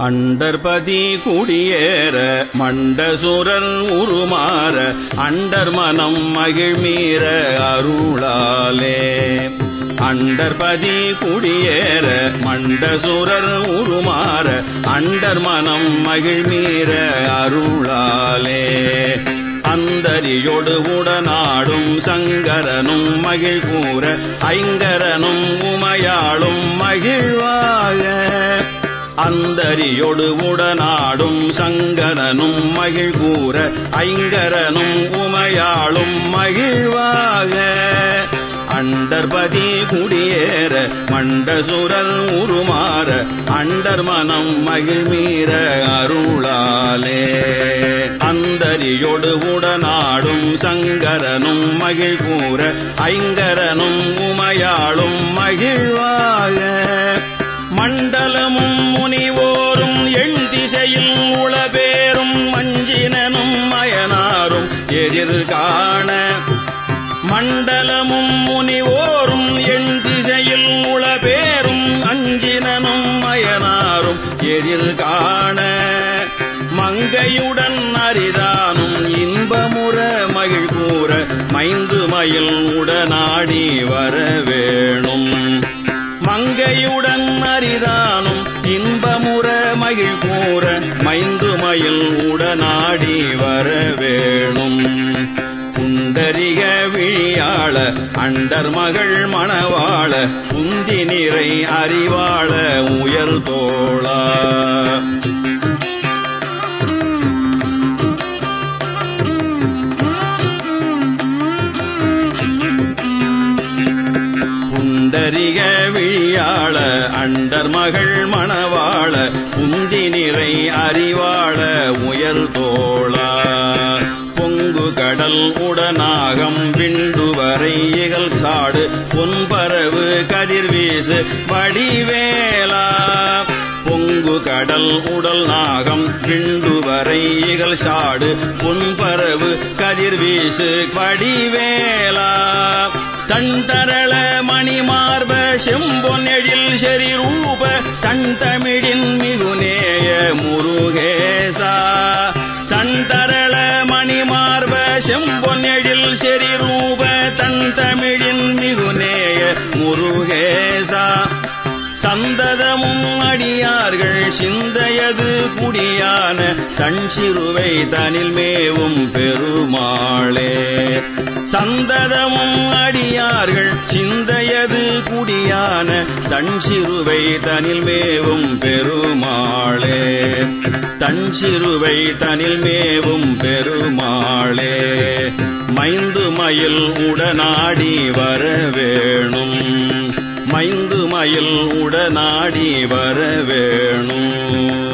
அண்டர்பதி குடியேற மண்டசுரன் உருமாற அண்டர் மனம் மகிழ்மீற அருளாலே. அண்டர்பதி குடியேற மண்டசுரர் உருமாற அண்டர் மனம் மகிழ்மீற அருளாலே. அந்தரியோடு உடனாடும் சங்கரனும் மகிழ் கூற ஐங்கரனும் உமையாளும் மகிழ்வாக அந்தரியோடு உடனாடும் சங்கரனும் மகிழ் கூற ஐங்கரனும் உமையாளும் மகிழ்வாக. அண்டர்பதி குடியேற மண்டசுரல் உருமாற அண்டர் மனம் மகிழ்மீற அருளாலே. அந்தரியோடு உடனாடும் சங்கரனும் மகிழ் கூற ஐங்கரனும் உமையாளும் மகிழ்வாக. மலையில் உளபேரும் மஞ்சினனும் மயனாரும் எதிர்காண மண்டலமும் முனிவோரும் எண் திசையில் உளபேரும் அஞ்சினனும் மயனாரும் எதிர்காண மங்கையுடன் அரிதானும் இன்பமுற மகிழ்கூற மைந்து மயில் உடனாடி வரவே உடனாடி வர வேணும் புண்டரிக விழியாள அண்டர் மகள் மணவாள புந்தி நிறை அறிவாள உயர் தோளா. புண்டரிக விழியாள அண்டர் மகள் மணவாள புந்தி நிறை அறிவாள உயர் தோளா பொங்கு கடல் உடனாகம் விண்டு வரை காடு. பொன்பரவு கதிர்வீசு வடிவேலா. பொங்கு கடல் உடல் நாகம் விண்டு வரை சாடு. பொன்பரவு கதிர்வீசு வடிவேலா. தன் தரள சந்ததமும் அடியார்கள் சிந்தையது குடியான தன் சிறுவை தனில் மேவும் பெருமாளே. சந்ததமும் அடியார்கள் சிந்தையது குடியான தன் சிறுவை தனில் மேவும் பெருமாளே. தன் சிறுவை தனில் மேவும் பெருமாளே. மைந்து மயில் உடனாடி வர வேணும் மைந்து மயில் உடனாடி வரவேணும்.